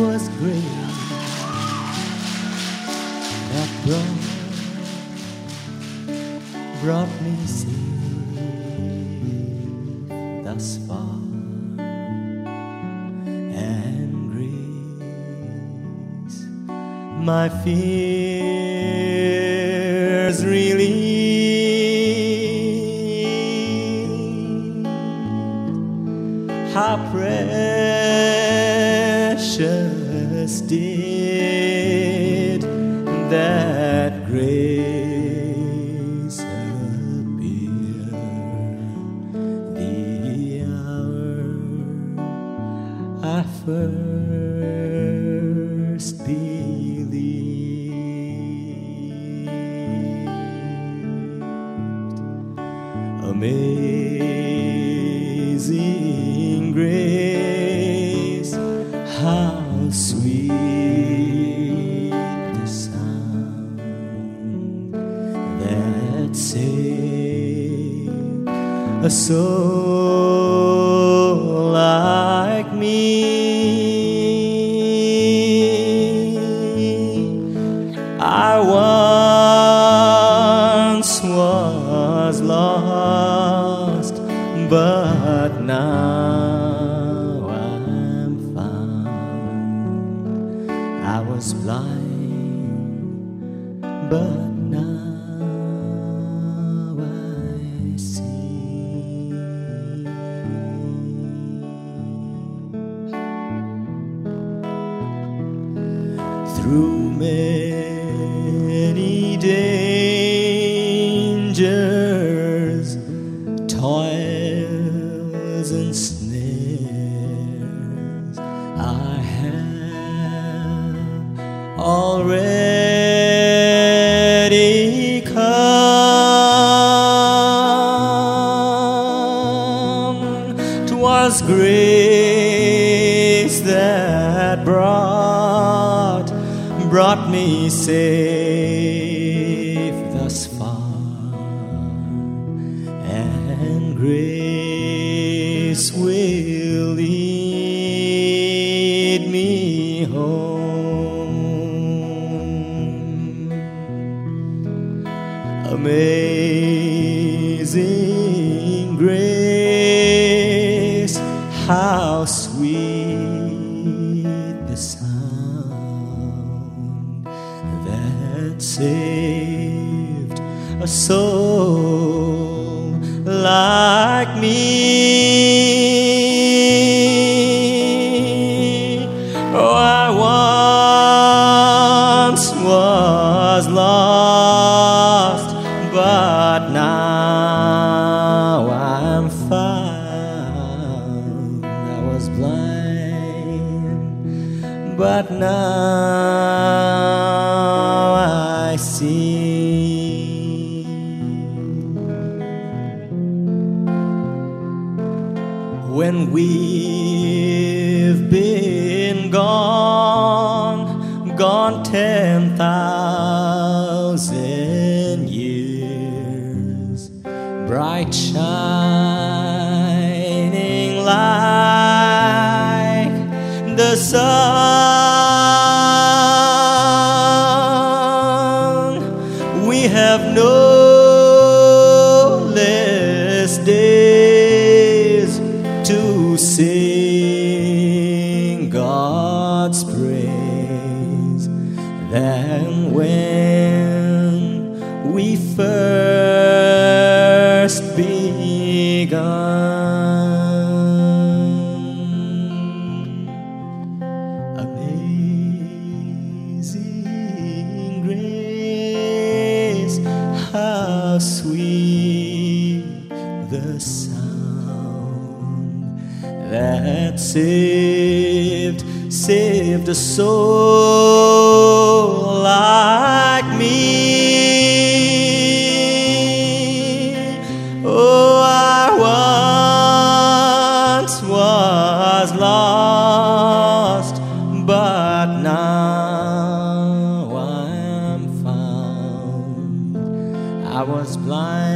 'twas grace that brought brought me safe thus far, and grace my fears relieved. How precious did that grace appear. The hour I first that saved a soul like me. I once was lost, but now I'm found. I was blind, but Through many dangers, toils and snares, I have already come. 'Twas grace brought me safe thus far, and grace will lead me home. Amazing a soul like me. Oh, I once was lost, but now I'm found. I was blind, but now I see. When we've been gone, gone ten thousand years, bright shining like the sun. We have no less days to sing God's praise than when we first begun. Amazing that saved, saved a soul like me. Oh, I once was lost, but now I am found. I was blind